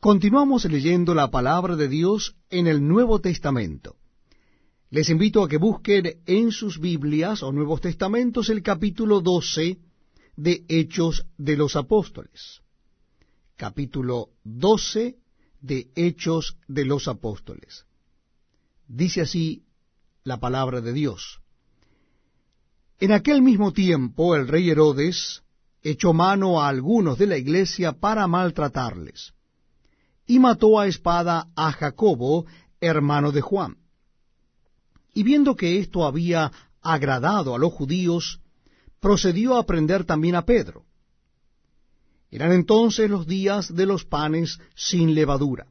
Continuamos leyendo la palabra de Dios en el Nuevo Testamento. Les invito a que busquen en sus Biblias o Nuevos Testamentos el capítulo 12 de Hechos de los Apóstoles. Capítulo 12 de Hechos de los Apóstoles. Dice así la palabra de Dios. En aquel mismo tiempo el rey Herodes echó mano a algunos de la iglesia para maltratarles, y mató a espada a Jacobo, hermano de Juan. Y viendo que esto había agradado a los judíos, procedió a prender también a Pedro. Eran entonces los días de los panes sin levadura.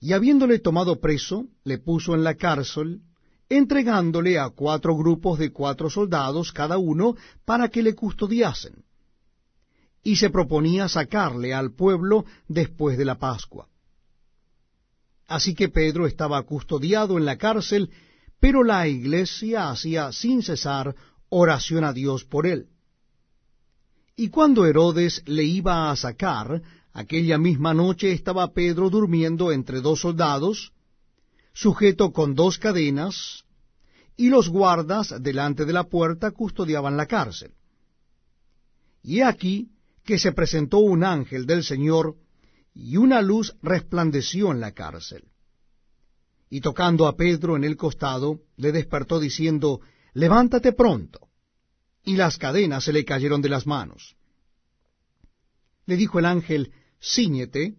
Y habiéndole tomado preso, le puso en la cárcel, entregándole a cuatro grupos de cuatro soldados cada uno para que le custodiasen. Y se proponía sacarle al pueblo después de la Pascua. Así que Pedro estaba custodiado en la cárcel, pero la iglesia hacía sin cesar oración a Dios por él. Y cuando Herodes le iba a sacar, aquella misma noche estaba Pedro durmiendo entre dos soldados, sujeto con dos cadenas, y los guardas delante de la puerta custodiaban la cárcel. Y aquí que se presentó un ángel del Señor, y una luz resplandeció en la cárcel. Y tocando a Pedro en el costado, le despertó diciendo, Levántate pronto. Y las cadenas se le cayeron de las manos. Le dijo el ángel, Cíñete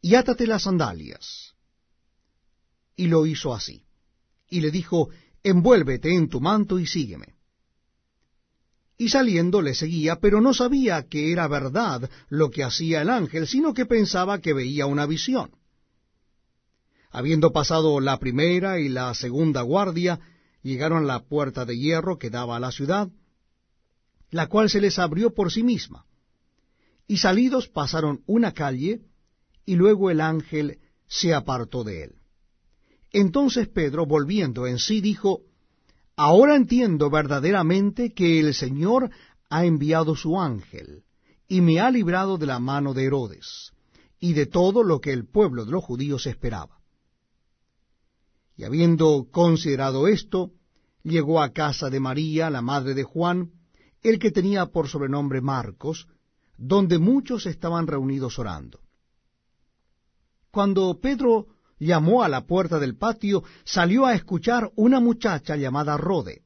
y átate las sandalias y lo hizo así. Y le dijo, envuélvete en tu manto y sígueme. Y saliendo le seguía, pero no sabía que era verdad lo que hacía el ángel, sino que pensaba que veía una visión. Habiendo pasado la primera y la segunda guardia, llegaron a la puerta de hierro que daba a la ciudad, la cual se les abrió por sí misma. Y salidos pasaron una calle, y luego el ángel se apartó de él. Entonces Pedro, volviendo en sí, dijo, Ahora entiendo verdaderamente que el Señor ha enviado su ángel, y me ha librado de la mano de Herodes, y de todo lo que el pueblo de los judíos esperaba. Y habiendo considerado esto, llegó a casa de María, la madre de Juan, el que tenía por sobrenombre Marcos, donde muchos estaban reunidos orando. Cuando Pedro llamó a la puerta del patio, salió a escuchar una muchacha llamada Rode,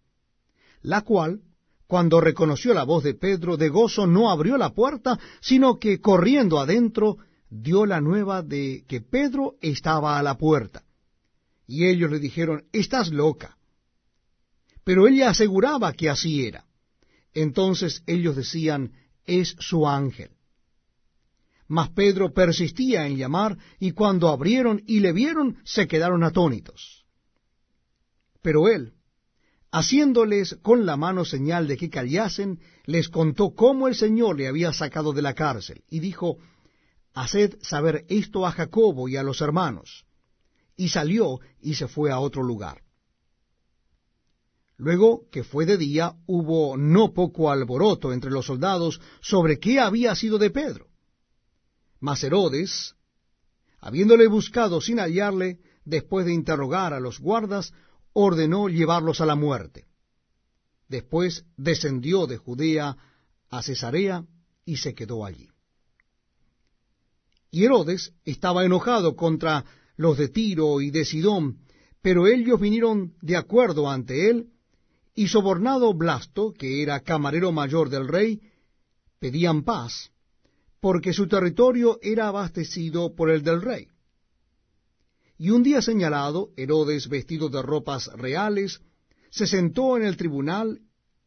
la cual, cuando reconoció la voz de Pedro, de gozo no abrió la puerta, sino que corriendo adentro dio la nueva de que Pedro estaba a la puerta. Y ellos le dijeron, Estás loca. Pero ella aseguraba que así era. Entonces ellos decían, Es su ángel. Mas Pedro persistía en llamar, y cuando abrieron y le vieron, se quedaron atónitos. Pero él, haciéndoles con la mano señal de que callasen, les contó cómo el Señor le había sacado de la cárcel, y dijo, Haced saber esto a Jacobo y a los hermanos. Y salió y se fue a otro lugar. Luego que fue de día, hubo no poco alboroto entre los soldados sobre qué había sido de Pedro. Mas Herodes, habiéndole buscado sin hallarle, después de interrogar a los guardas, ordenó llevarlos a la muerte. Después descendió de Judea a Cesarea y se quedó allí. Y Herodes estaba enojado contra los de Tiro y de Sidón, pero ellos vinieron de acuerdo ante él, y sobornado Blasto, que era camarero mayor del rey, pedían paz, porque su territorio era abastecido por el del rey. Y un día señalado, Herodes, vestido de ropas reales, se sentó en el tribunal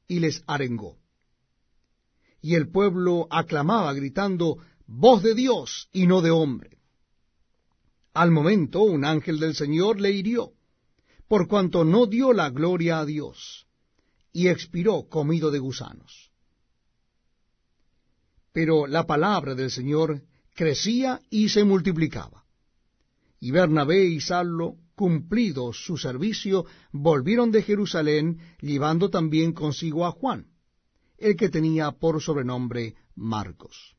y les arengó. Y el pueblo aclamaba, gritando, Voz de Dios y no de hombre. Al momento un ángel del Señor le hirió, por cuanto no dio la gloria a Dios, y expiró comido de gusanos pero la palabra del Señor crecía y se multiplicaba. Y Bernabé y Saulo, cumplido su servicio, volvieron de Jerusalén, llevando también consigo a Juan, el que tenía por sobrenombre Marcos.